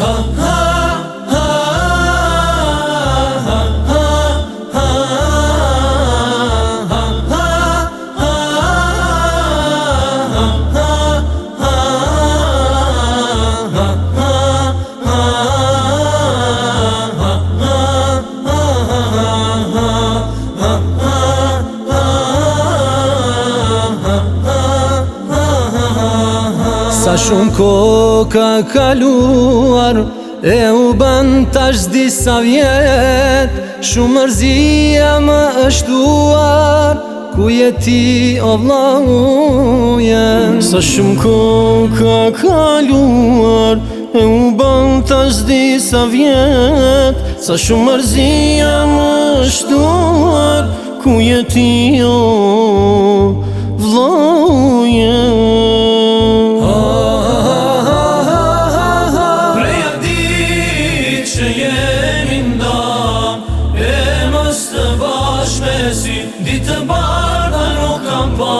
huh, Sa shumë ko ka kaluar E u bënd tash disa vjet Shumë mërzia më ështuar Ku jeti o vlaujen Sa shumë ko ka kaluar E u bënd tash disa vjet Sa shumë mërzia më ështuar Ku jeti o vlaujen është të bashkë me si Ditë të bardha nuk kam pa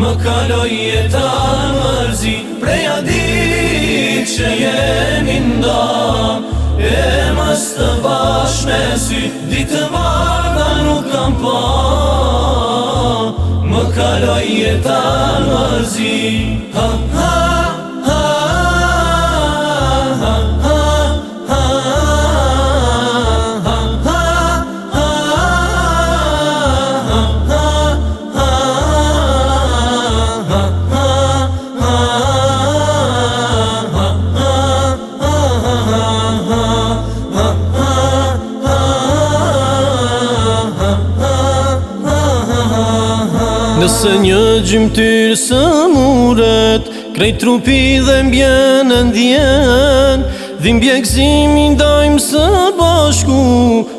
Më kaloj jeta në mërzi Preja ditë që jemi nda E më të bashkë me si Ditë të bardha nuk kam pa Më kaloj jeta mërzi Ha, ha Nëse një gjymëtyrë së muret, Krejtë trupi dhe mbjenë ndjenë, Dhim bjekzimi dajmë së bashku,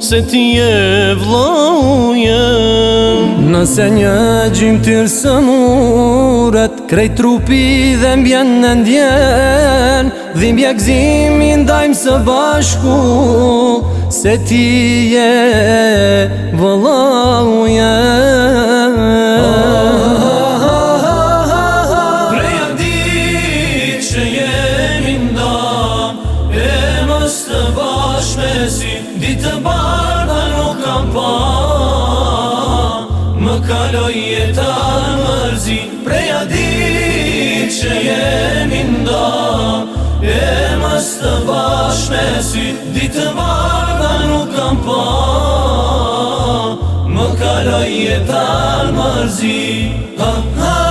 Se ti e vla u jenë. Nëse një gjymëtyrë së muret, Krejtë trupi dhe mbjenë ndjenë, Dhim bjekzimi dajmë së bashku, Se ti e vla u jenë. që jemi ndonë, e më s'të vashme si, ditë të barda nuk kam pa, më kaloj jetar mërzi, prej a dikë që jemi ndonë, e më s'të vashme si, ditë të barda nuk kam pa, më kaloj jetar mërzi. Ha ha